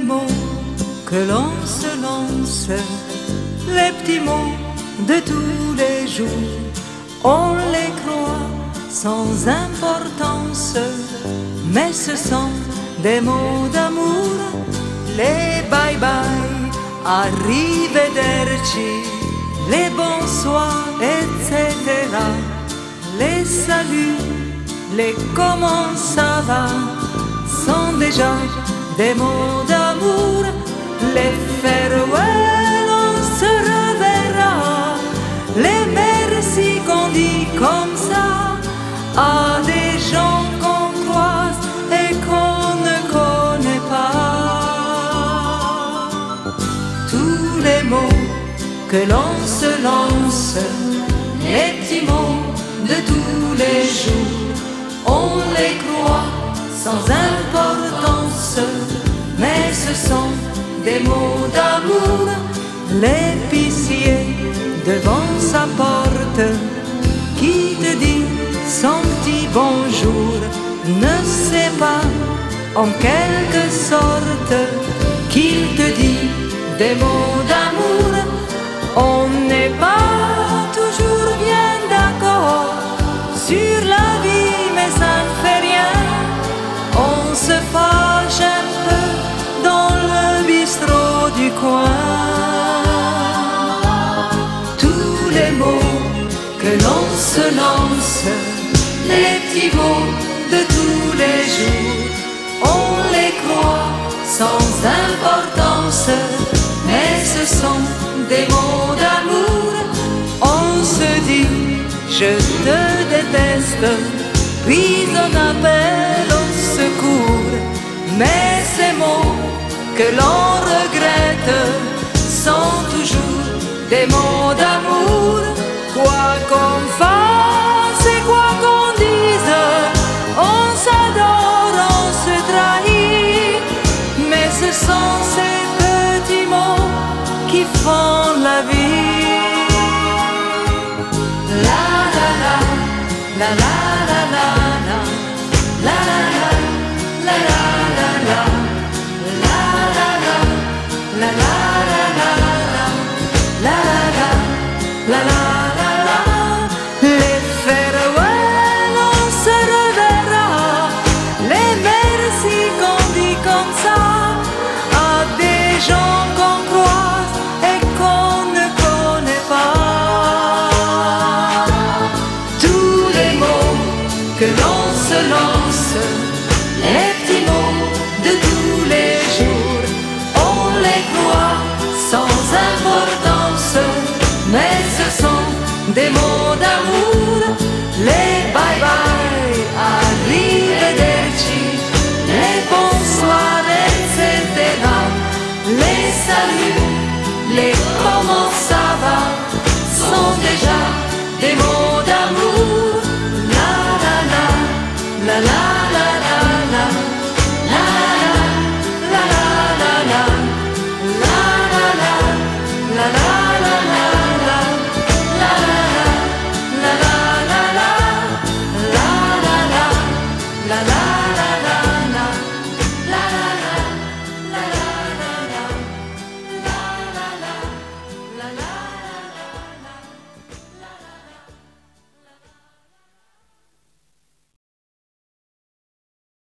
mots que l'on se lance, les petits mots de tous les jours, on les croit sans importance, mais ce sont des mots d'amour, les bye bye, arrivederci, les bonsoirs, etc., les saluts, les comment ça va, sont déjà des mots d'amour, les farewell, on se reverra, les merci qu'on dit comme ça à des gens qu'on croise et qu'on ne connaît pas. Tous les mots que l'on se lance, les petits mots de tous les jours, on les croit sans importance, des mots d'amour, l'épicier devant sa porte qui te dit son petit bonjour, ne sait pas en quelque sorte qu'il te dit des mots coin. Tous les mots que l'on se lance, les petits mots de tous les jours, on les croit sans importance, mais ce sont des mots d'amour. On se dit, je te déteste, puis on appelle au secours. Mais ces mots que l'on regrette sont toujours des mots d'amour. Quoi qu'on fasse et quoi qu'on dise, on s'adore, on se trahit. Mais ce sont ces petits mots qui font la vie. La la la, la la la des la.